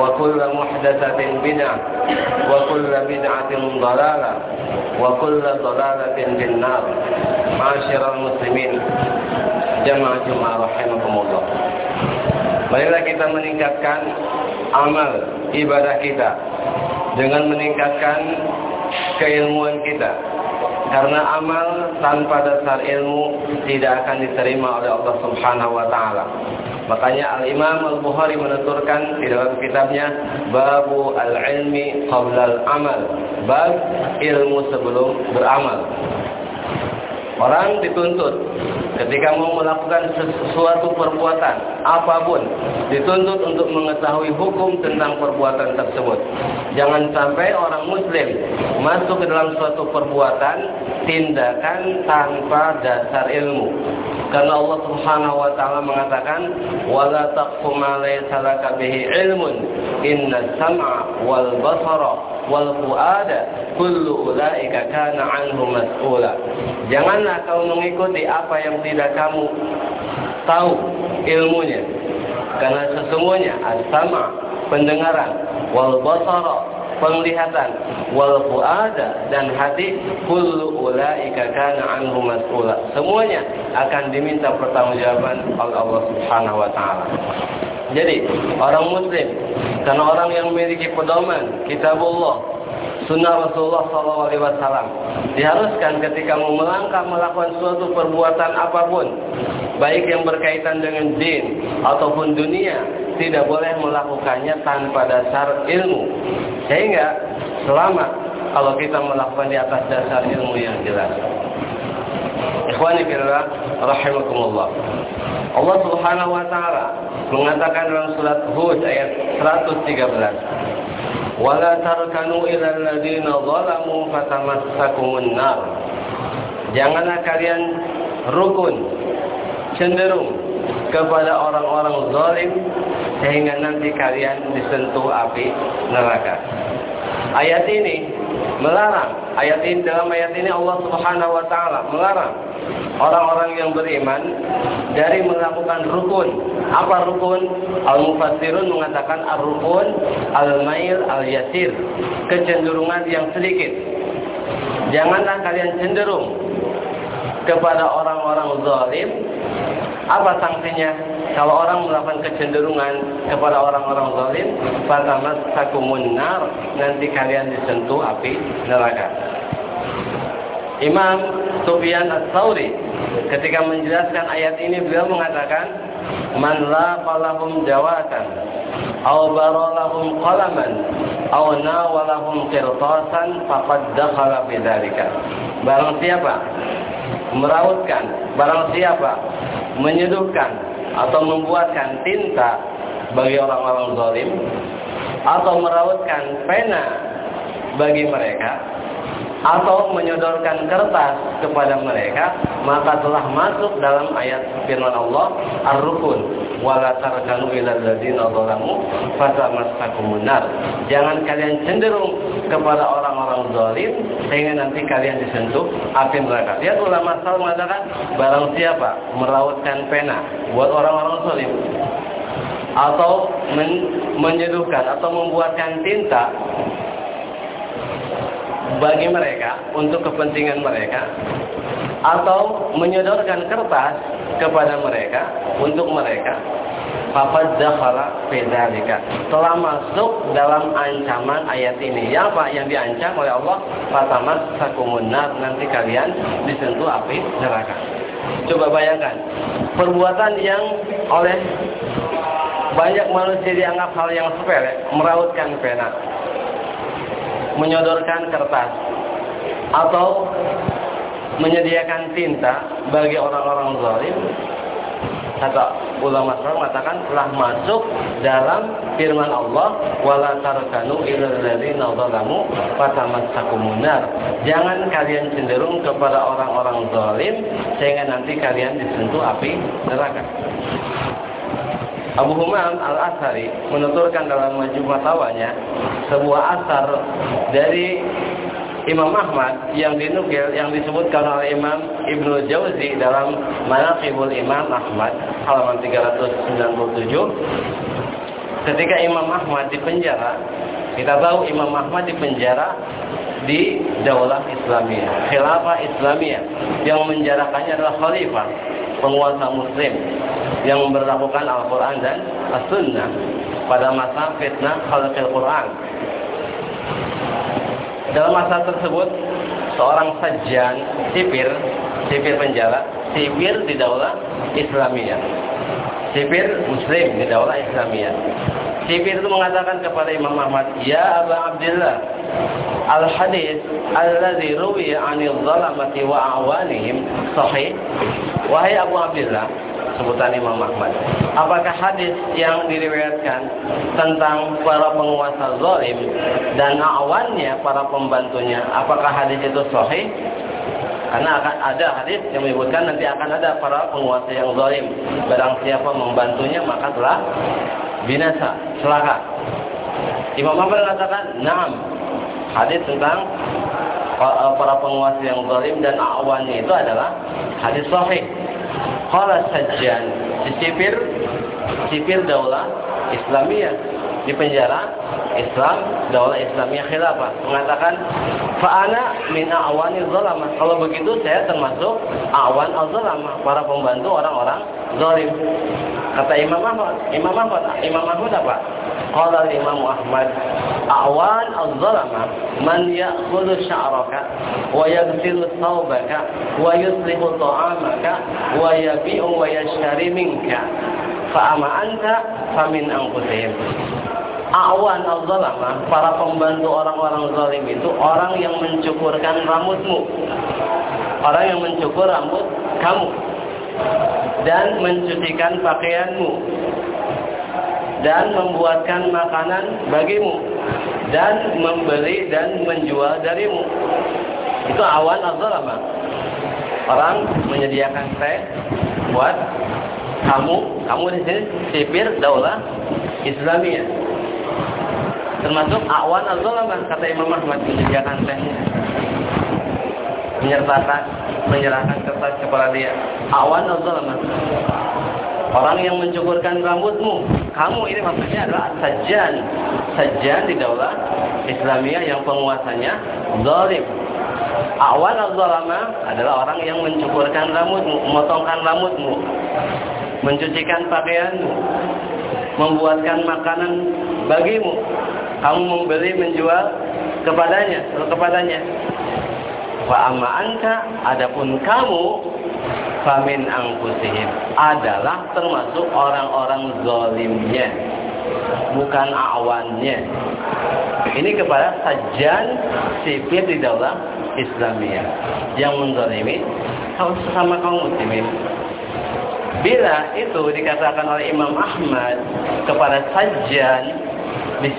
وكل محدثة بدعة وكل بدعة ضلالة وكل ضلالة في النار معاشر المسلمين جماعة جمعة رحمكم الله Marilah kita meningkatkan amal ibadah kita dengan meningkatkan keilmuan kita. Karena amal tanpa dasar ilmu tidak akan diterima oleh Allah Subhanahu wa taala. Makanya Al-Imam Al-Bukhari menuturkan di dalam kitabnya Babu Al-Ilmi Qabla amal. Bab ilmu sebelum beramal. Orang dituntut ketika mau melakukan sesuatu perbuatan apa pun dituntut untuk mengetahui hukum tentang perbuatan tersebut. Jangan sampai orang muslim masuk ke dalam suatu perbuatan tindakan tanpa dasar ilmu. Karena Allah Subhanahu wa taala mengatakan wala taqfu ma laysa laka bihi ilmun inna sam'a wal basara wal kullu ulaika kana anhu mas'ula. Janganlah kau mengikuti apa yang tidak kamu tahu ilmunya. Karena sesungguhnya as-sama pendengaran wal basara penglihatan wal fuada dan hati kullu ulaika kana anhu mas'ula. Semuanya akan diminta pertanggungjawaban oleh Allah Subhanahu wa taala. Jadi, orang muslim karena orang yang memiliki pedoman kitabullah, sunnah Rasulullah SAW diharuskan ketika mau melangkah melakukan suatu perbuatan apa pun, baik yang berkaitan dengan din ataupun dunia, tidak boleh melakukannya tanpa dasar ilmu. Sehingga selamat kalau kita melakukan di atas dasar ilmu yang jelas. Ikhwani fillah rahimakumullah. Allah Subhanahu wa taala mengatakan dalam surat Hud ayat 113 wala tarkanu ila alladziina zalamu fatamassakumun nar janganlah kalian rukun cenderung kepada orang-orang zalim sehingga nanti kalian disentuh api neraka ayat ini melarang ayat ini dalam ayat ini Allah Subhanahu wa taala melarang orang-orang yang beriman dari melakukan rukun. Apa rukun? Al-Mufassirun mengatakan ar-rukun al-mail al-yasir, kecenderungan yang sedikit. Janganlah kalian cenderung kepada orang-orang zalim. Apa sanksinya? Kalau orang melakukan kecenderungan kepada orang-orang zalim, fatamas sakumun nar, nanti kalian disentuh api neraka. Imam Sufyan Ats-Tsauri ketika menjelaskan ayat ini beliau mengatakan man la qalahum jawatan aw baralahum qalaman aw nawalahum qirtasan faqad dakhala fi dzalika barang siapa merautkan barang siapa menyeduhkan atau membuatkan tinta bagi orang-orang zalim atau merautkan pena bagi mereka atau menyodorkan kertas kepada mereka maka telah masuk dalam ayat firman Allah ar-rukun wala tarkanu ilal ladzina zalamu fatamassakumun nar. Jangan kalian cenderung kepada orang-orang zalim sehingga nanti kalian disentuh api neraka. Lihat ulama salaf mengatakan barang siapa merautkan pena buat orang-orang zalim atau men menyeduhkan atau membuatkan tinta bagi mereka untuk kepentingan mereka atau menyodorkan kertas kepada mereka untuk mereka Papa dakhala fedzalika telah masuk dalam ancaman ayat ini. Ya apa yang diancam oleh Allah? Fatamas sakumunar nanti kalian disentuh api neraka. Coba bayangkan perbuatan yang oleh banyak manusia dianggap hal yang sepele, merautkan pena, menyodorkan kertas atau menyediakan tinta bagi orang-orang zalim. Kata ulama salaf mengatakan telah masuk dalam firman Allah wala tarkanu ilal ladzina zalamu jangan kalian cenderung kepada orang-orang zalim sehingga nanti kalian disentuh api neraka Abu Humam Al-Asari menuturkan dalam majmu tawanya sebuah asar dari Imam Ahmad yang dinukil yang disebutkan oleh Imam Ibnu Jauzi dalam Manaqibul Imam Ahmad halaman 397 ketika Imam Ahmad di penjara kita tahu Imam Ahmad di penjara di Daulah Islamiyah, Khilafah Islamiyah. Yang menjarakannya adalah khalifah, penguasa muslim yang memperlakukan Al-Quran dan As-Sunnah pada masa fitnah khalqil Quran. Dalam masa tersebut, seorang sajian sipir, sipir penjara, sipir di daulah Islamiyah. Sipir muslim di daulah Islamiyah. Sipir itu mengatakan kepada Imam Ahmad, Ya Aba Abdullah, al-hadis alladhi ruwiya 'anil zalamati wa awanihim sahih? Wahai Abu Abdullah, sebutan Imam Ahmad. Apakah hadis yang diriwayatkan tentang para penguasa zalim dan awannya para pembantunya, apakah hadis itu sahih? Karena akan ada hadis yang menyebutkan nanti akan ada para penguasa yang zalim. Barang siapa membantunya maka telah binasa, celaka. Imam Ahmad mengatakan, "Na'am." Hadis tentang para penguasa yang zalim dan awannya itu adalah hadis sahih. Qala Sajjan, si sipir sipir daulah Islamiyah di penjara Islam, daulah Islamiyah khilafah mengatakan fa'ana min awani zalama. Kalau begitu saya termasuk awan al-zalama, para pembantu orang-orang zalim. Kata Imam Ahmad, Imam Ahmad, Imam Ahmad apa? Qala Imam Ahmad, awan al-zalama man ya'khudhu sya'raka wa yaghsilu thawbaka wa yuslihu ta'amaka wa yabi'u wa yashtari minka fa'ama anta famin anfusihim awan al-zalama, para pembantu orang-orang zalim itu orang yang mencukurkan rambutmu. Orang yang mencukur rambut kamu dan mencucikan pakaianmu dan membuatkan makanan bagimu dan membeli dan menjual darimu. Itu awan al-zalama. Orang menyediakan teh buat kamu, kamu di sini sipir daulah Islamiyah. Termasuk awan al-zalamah kata Imam Ahmad menyediakan tehnya. Menyertakan menyerahkan kertas kepada dia. Awan al-zalamah orang yang mencukurkan rambutmu kamu ini maksudnya adalah sajan sajan di daulah Islamiyah yang penguasanya zalim. Awan al-zalamah adalah orang yang mencukurkan rambutmu memotongkan rambutmu mencucikan pakaianmu membuatkan makanan bagimu. Kamu membeli menjual kepadanya kepadanya. Wa amma anta adapun kamu famin angkusihim adalah termasuk orang-orang zalimnya bukan awannya. Ini kepada sajan sipir di daulah Islamiyah. Yang menzalimi sesama kaum muslimin. Bila itu dikatakan oleh Imam Ahmad kepada sajan di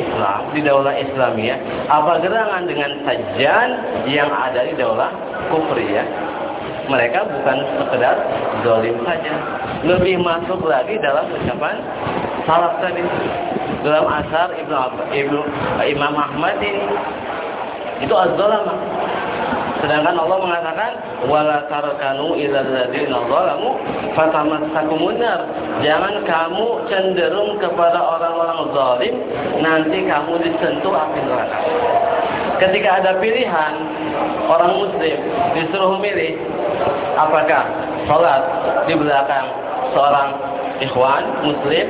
Islam, di daulah Islamiyah, apa gerangan dengan sajian yang ada di daulah kufriyah? Mereka bukan sekedar zalim saja. Lebih masuk lagi dalam ucapan salaf tadi. Dalam asar Ibnu, Ibnu Imam Ahmad ini. Itu az-zalama. Sedangkan Allah mengatakan wala tarkanu ilal ladzina zalamu fatamassakumun. Jangan kamu cenderung kepada orang-orang zalim nanti kamu disentuh api neraka. Ketika ada pilihan orang muslim disuruh memilih apakah sholat di belakang seorang ikhwan muslim?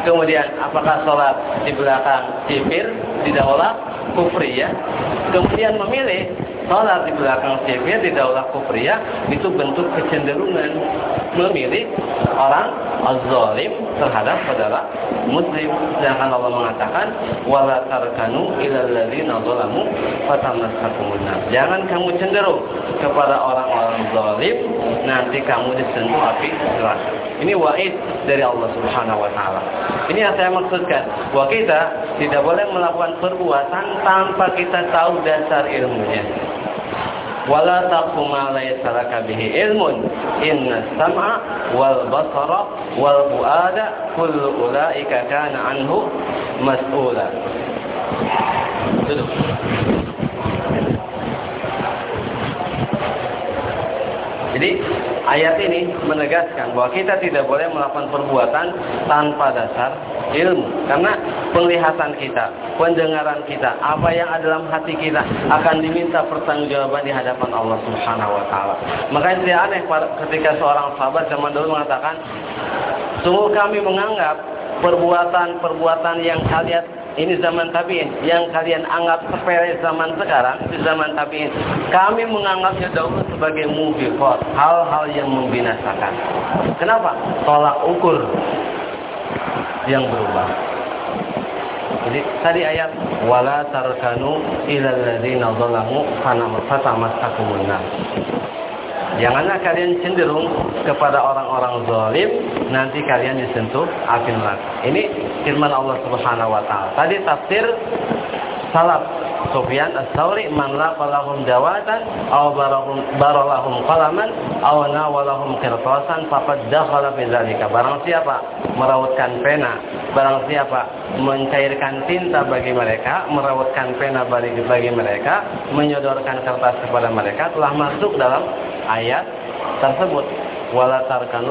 Kemudian apakah sholat di belakang sipir di daulah? Kufri ya. Kemudian memilih sholat di belakang sipir di daulah kufriyah itu bentuk kecenderungan memilih orang az-zalim terhadap saudara muslim. Sedangkan Allah mengatakan wala tarkanu ilal ladzina zalamu fatamassakumun Jangan kamu cenderung kepada orang-orang zalim nanti kamu disentuh api neraka. Ini wa'id dari Allah Subhanahu wa taala. Ini yang saya maksudkan, bahwa kita tidak boleh melakukan perbuatan tanpa kita tahu dasar ilmunya wala taqfu ma laysa laka bihi ilmun inna sam'a wal basara wal fuada kullu ulaika kana ayat ini menegaskan bahwa kita tidak boleh melakukan perbuatan tanpa dasar ilmu. Karena penglihatan kita, pendengaran kita, apa yang ada dalam hati kita akan diminta pertanggungjawaban di hadapan Allah Subhanahu wa taala. Makanya tidak aneh ketika seorang sahabat zaman dulu mengatakan, "Sungguh kami menganggap perbuatan-perbuatan yang kalian ini zaman tabiin yang kalian anggap sepele zaman sekarang di zaman tabiin kami menganggapnya dahulu sebagai mubiqat hal-hal yang membinasakan. Kenapa? Tolak ukur yang berubah. Jadi tadi ayat wala tarkanu ilal ladzina zalamu fatamassakumun nar. Janganlah kalian cenderung kepada orang-orang zalim, nanti kalian disentuh api neraka. Ini firman Allah Subhanahu wa taala. Tadi tafsir salaf Sufyan as-Sawri man laqalahum dawatan aw barahum baralahum qalaman aw nawalahum qirtasan faqad dakhala fi dzalika. Barang siapa merautkan pena, barang siapa mencairkan tinta bagi mereka, merautkan pena bagi bagi mereka, menyodorkan kertas kepada mereka telah masuk dalam ayat tersebut. Wala tarkanu.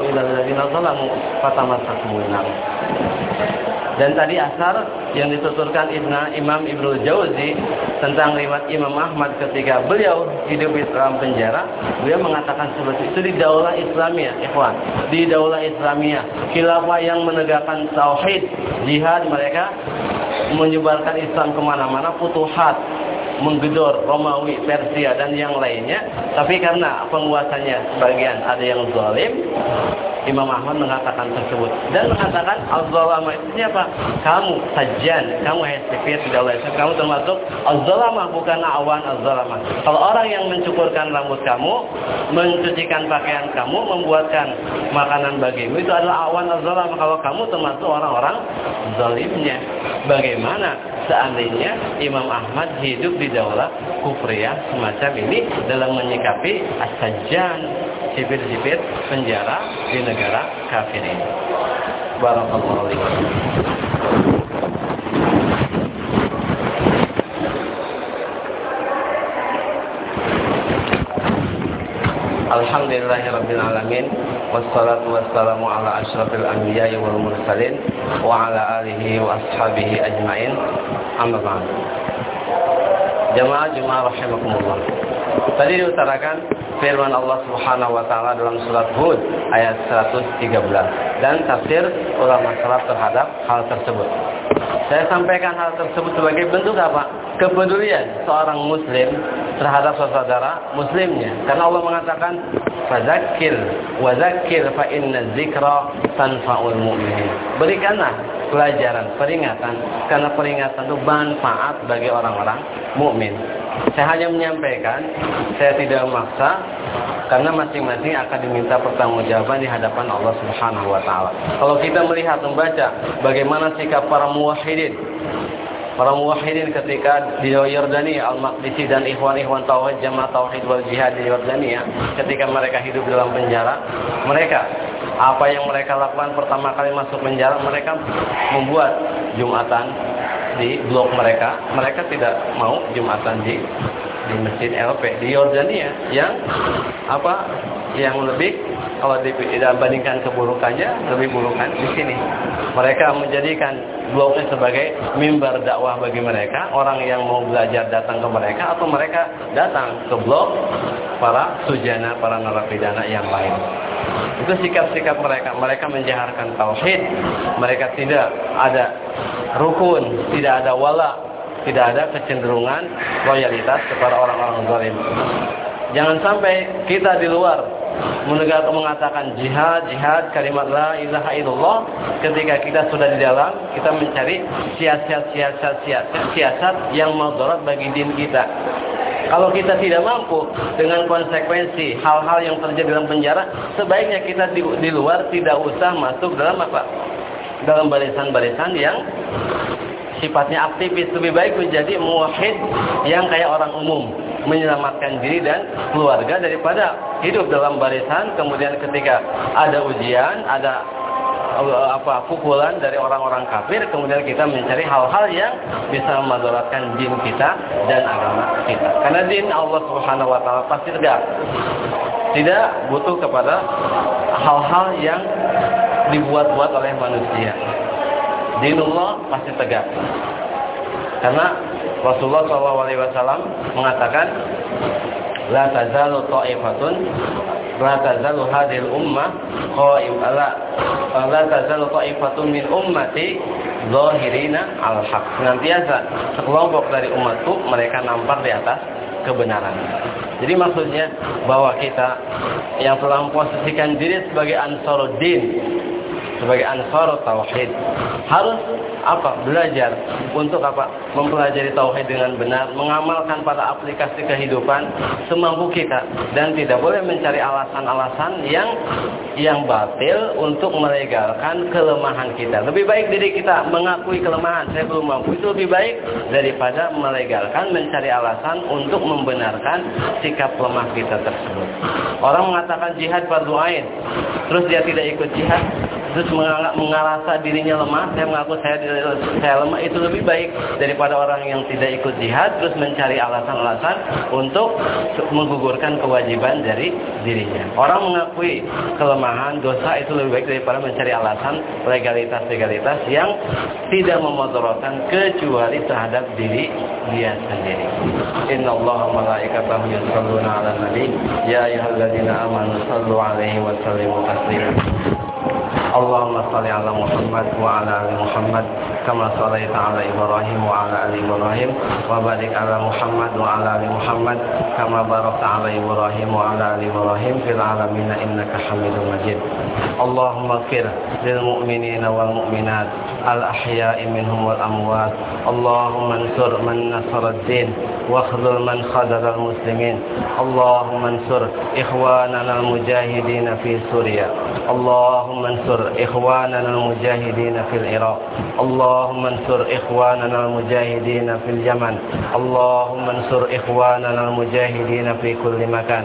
Dan tadi asar yang dituturkan Ibn, Imam Ibnu Jauzi tentang riwayat Imam Ahmad ketika beliau hidup di dalam penjara, beliau mengatakan seperti itu di daulah Islamiyah, ikhwan. Di daulah Islamiyah, khilafah yang menegakkan tauhid, jihad mereka menyebarkan Islam ke mana-mana, putuhat, menggedor Romawi, Persia dan yang lainnya. Tapi karena penguasanya sebagian ada yang zalim, Imam Ahmad mengatakan tersebut dan mengatakan al-zalama itu siapa? Kamu sajian, kamu hesifir tidak oleh kamu termasuk al-zalama bukan awan al-zalama. Kalau orang yang mencukurkan rambut kamu, mencucikan pakaian kamu, membuatkan makanan bagimu itu adalah awan al-zalama. Kalau kamu termasuk orang-orang zalimnya. Bagaimana seandainya Imam Ahmad hidup di daulah kufriyah semacam ini dalam menyikapi as-sajjan sipir-sipir penjara di negara kafir ini. Barakallahu Alhamdulillahirabbil alamin wassalatu wassalamu ala asyrafil anbiya'i wal mursalin wa ala alihi wa ashabihi ajmain. Amma ba'd Jamaah Jumat rahimakumullah Tadi diutarakan firman Allah Subhanahu wa taala dalam surat Hud ayat 113 dan tafsir ulama salaf terhadap hal tersebut. Saya sampaikan hal tersebut sebagai bentuk apa? Kepedulian seorang muslim terhadap saudara muslimnya. Karena Allah mengatakan fadzakir wa dzakir fa inna dzikra tanfa'ul mu'minin. Berikanlah pelajaran, peringatan karena peringatan itu manfaat bagi orang-orang mukmin. Saya hanya menyampaikan, saya tidak memaksa karena masing-masing akan diminta pertanggungjawaban di hadapan Allah Subhanahu wa taala. Kalau kita melihat membaca bagaimana sikap para muwahhidin para muwahhidin ketika di Yordania Al-Maqdisi dan ikhwan-ikhwan tauhid jamaah tauhid wal jihad di Yordania ketika mereka hidup dalam penjara mereka apa yang mereka lakukan pertama kali masuk penjara mereka membuat jumatan di blok mereka. Mereka tidak mau jumatan di di masjid LP di Yordania yang apa yang lebih kalau dibandingkan keburukannya lebih burukan di sini. Mereka menjadikan blognya sebagai mimbar dakwah bagi mereka, orang yang mau belajar datang ke mereka atau mereka datang ke blog para sujana, para narapidana yang lain. Itu sikap-sikap mereka. Mereka menjaharkan tauhid. Mereka tidak ada rukun, tidak ada wala, tidak ada kecenderungan loyalitas kepada orang-orang zalim. Jangan sampai kita di luar menegak mengatakan jihad, jihad, kalimat la ilaha illallah ketika kita sudah di dalam, kita mencari siasat-siasat siasat, siasat yang madarat bagi din kita. Kalau kita tidak mampu dengan konsekuensi hal-hal yang terjadi dalam penjara, sebaiknya kita di, di luar tidak usah masuk dalam apa? Dalam barisan-barisan yang sifatnya aktivis lebih baik menjadi muwahhid yang kayak orang umum. Menyelamatkan diri dan keluarga daripada hidup dalam barisan. Kemudian ketika ada ujian ada eh, apa pukulan dari orang-orang kafir kemudian kita mencari hal-hal yang bisa memadaratkan din kita dan agama kita. Karena din Allah Subhanahu wa taala pasti tegak. Tidak butuh kepada hal-hal yang dibuat-buat oleh manusia dinullah pasti tegak. Karena Rasulullah SAW mengatakan la tazalu ta'ifatun la tazalu hadhil ummah qaim. Ala la tazalu ta'ifatun min ummati zahirina al haq. Senantiasa sekelompok dari umatku mereka nampak di atas kebenaran. Jadi maksudnya bahwa kita yang telah memposisikan diri sebagai ansaruddin sebagai ansar tauhid harus apa? Belajar untuk apa? Mempelajari tauhid dengan benar, mengamalkan pada aplikasi kehidupan semampu kita dan tidak boleh mencari alasan-alasan yang yang batil untuk melegalkan kelemahan kita. Lebih baik diri kita mengakui kelemahan, saya belum mampu itu lebih baik daripada melegalkan mencari alasan untuk membenarkan sikap lemah kita tersebut. Orang mengatakan jihad fardu ain, terus dia tidak ikut jihad, terus mengalasa dirinya lemah, saya mengaku saya saya lemah itu lebih baik daripada orang yang tidak ikut jihad terus mencari alasan-alasan untuk menggugurkan kewajiban dari dirinya. Orang mengakui kelemahan dosa itu lebih baik daripada mencari alasan legalitas-legalitas yang tidak memotorkan kecuali terhadap diri dia sendiri. Inna Allah malaikatahu yusalluna ala nabi ya ayyuhalladzina amanu sallu alaihi wa sallimu taslima. اللهم صل على محمد وعلى ال محمد كما صليت على إبراهيم وعلى ال إبراهيم وبارك على محمد وعلى ال محمد كما باركت على إبراهيم وعلى ال إبراهيم في العالمين انك حميد مجيد اللهم اغفر للمؤمنين والمؤمنات الأحياء منهم والأموات. اللهم انصر من نصر الدين واخذل من خذل المسلمين. اللهم انصر إخواننا المجاهدين في سوريا. اللهم انصر إخواننا المجاهدين في العراق. اللهم انصر إخواننا المجاهدين في اليمن. اللهم انصر إخواننا المجاهدين في كل مكان.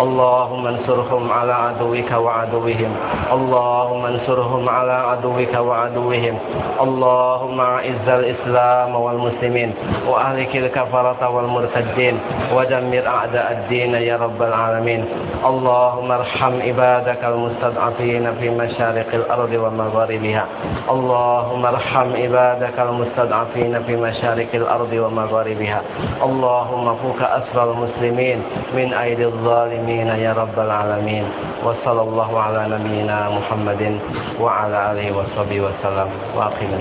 اللهم انصرهم على عدوك وعدوهم. اللهم انصرهم على عدوك وعدوهم. اللهم أعز الإسلام والمسلمين وأهلك الكفرة والمرتدين ودمر أعداء الدين يا رب العالمين اللهم ارحم عبادك المستضعفين في مشارق الأرض ومغاربها اللهم ارحم عبادك المستضعفين في مشارق الأرض ومغاربها اللهم فك أسر المسلمين من أيدي الظالمين يا رب العالمين وصلى الله على نبينا محمد وعلى آله وصحبه وسلم الله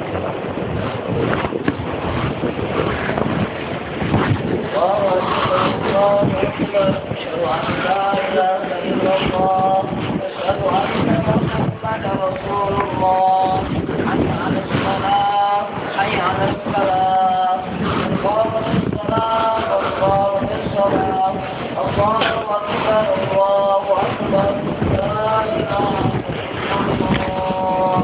أكبر أشهد أن لا إله إلا الله أشهد أن محمدا رسول الله حي على الصلاة حي على الصلاة قامت الصلاة وقامت الصلاة الله أكبر الله أكبر لا إله إلا الله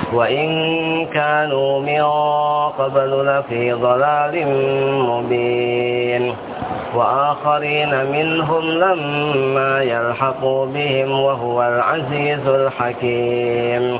وإن كانوا من قبل لفي ضلال مبين وآخرين منهم لما يلحقوا بهم وهو العزيز الحكيم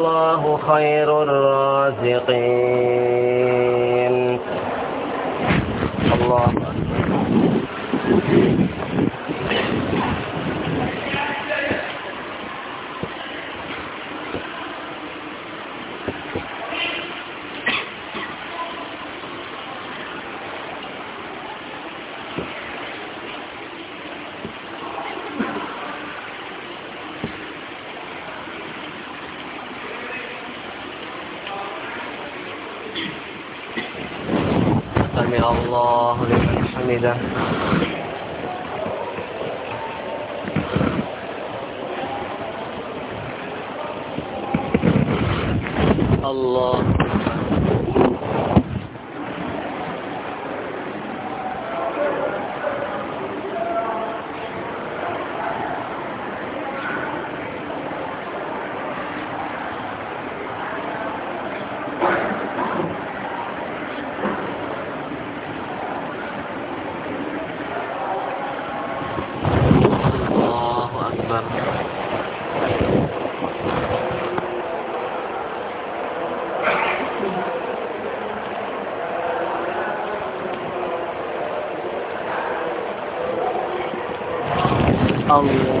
خير الرازقين. الله سمع Canada Oh, yeah.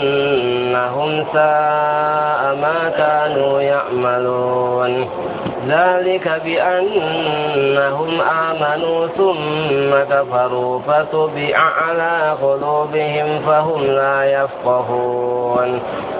إنهم ساء ما كانوا يعملون. ذلك بأنهم آمنوا ثم كفروا فتبع على قلوبهم فهم لا يفقهون.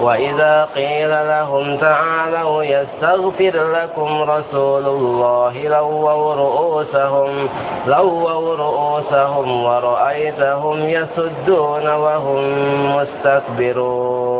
وإذا قيل لهم تعالوا يستغفر لكم رسول الله لووا رؤوسهم لووا رؤوسهم ورأيتهم يسدون وهم مستكبرون.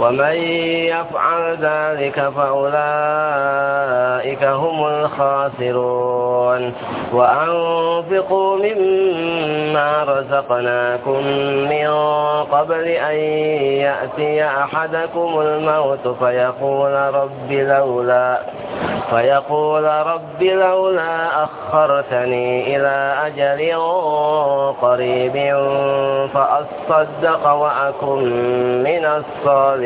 ومن يفعل ذلك فأولئك هم الخاسرون. وأنفقوا مما رزقناكم من قبل أن يأتي أحدكم الموت فيقول رب لولا فيقول رب لولا أخرتني إلى أجل قريب فأصدق وأكن من الصالحين.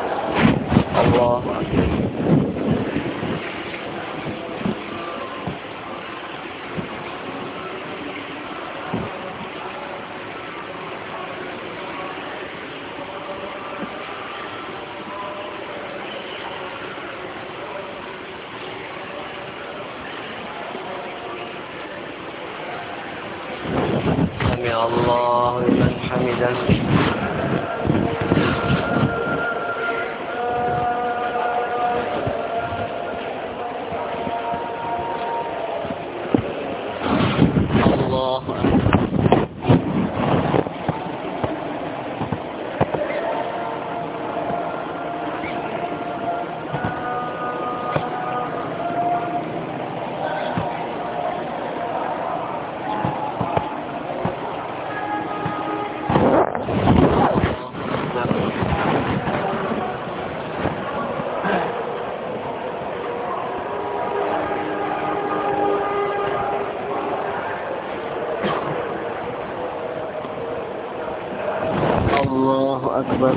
الله أكبر.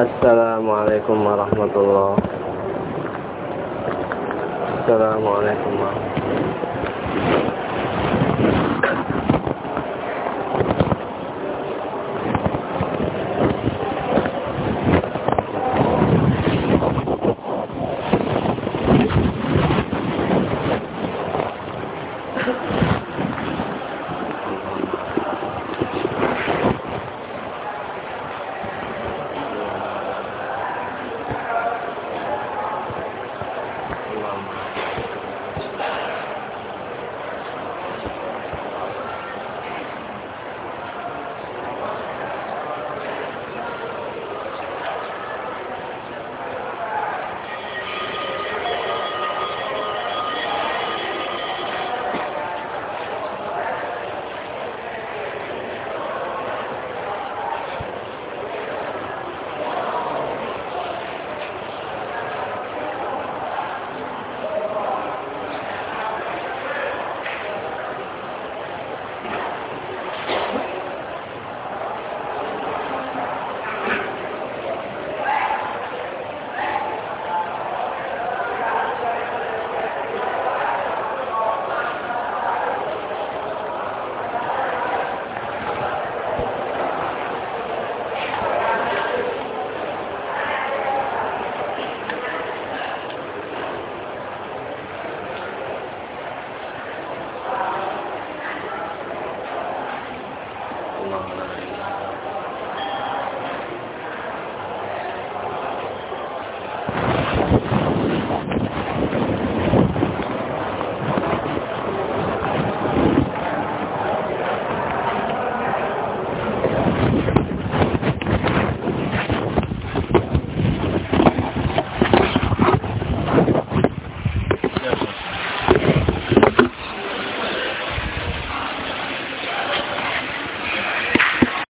Assalamualaikum warahmatullahi Assalamualaikum warahmatullahi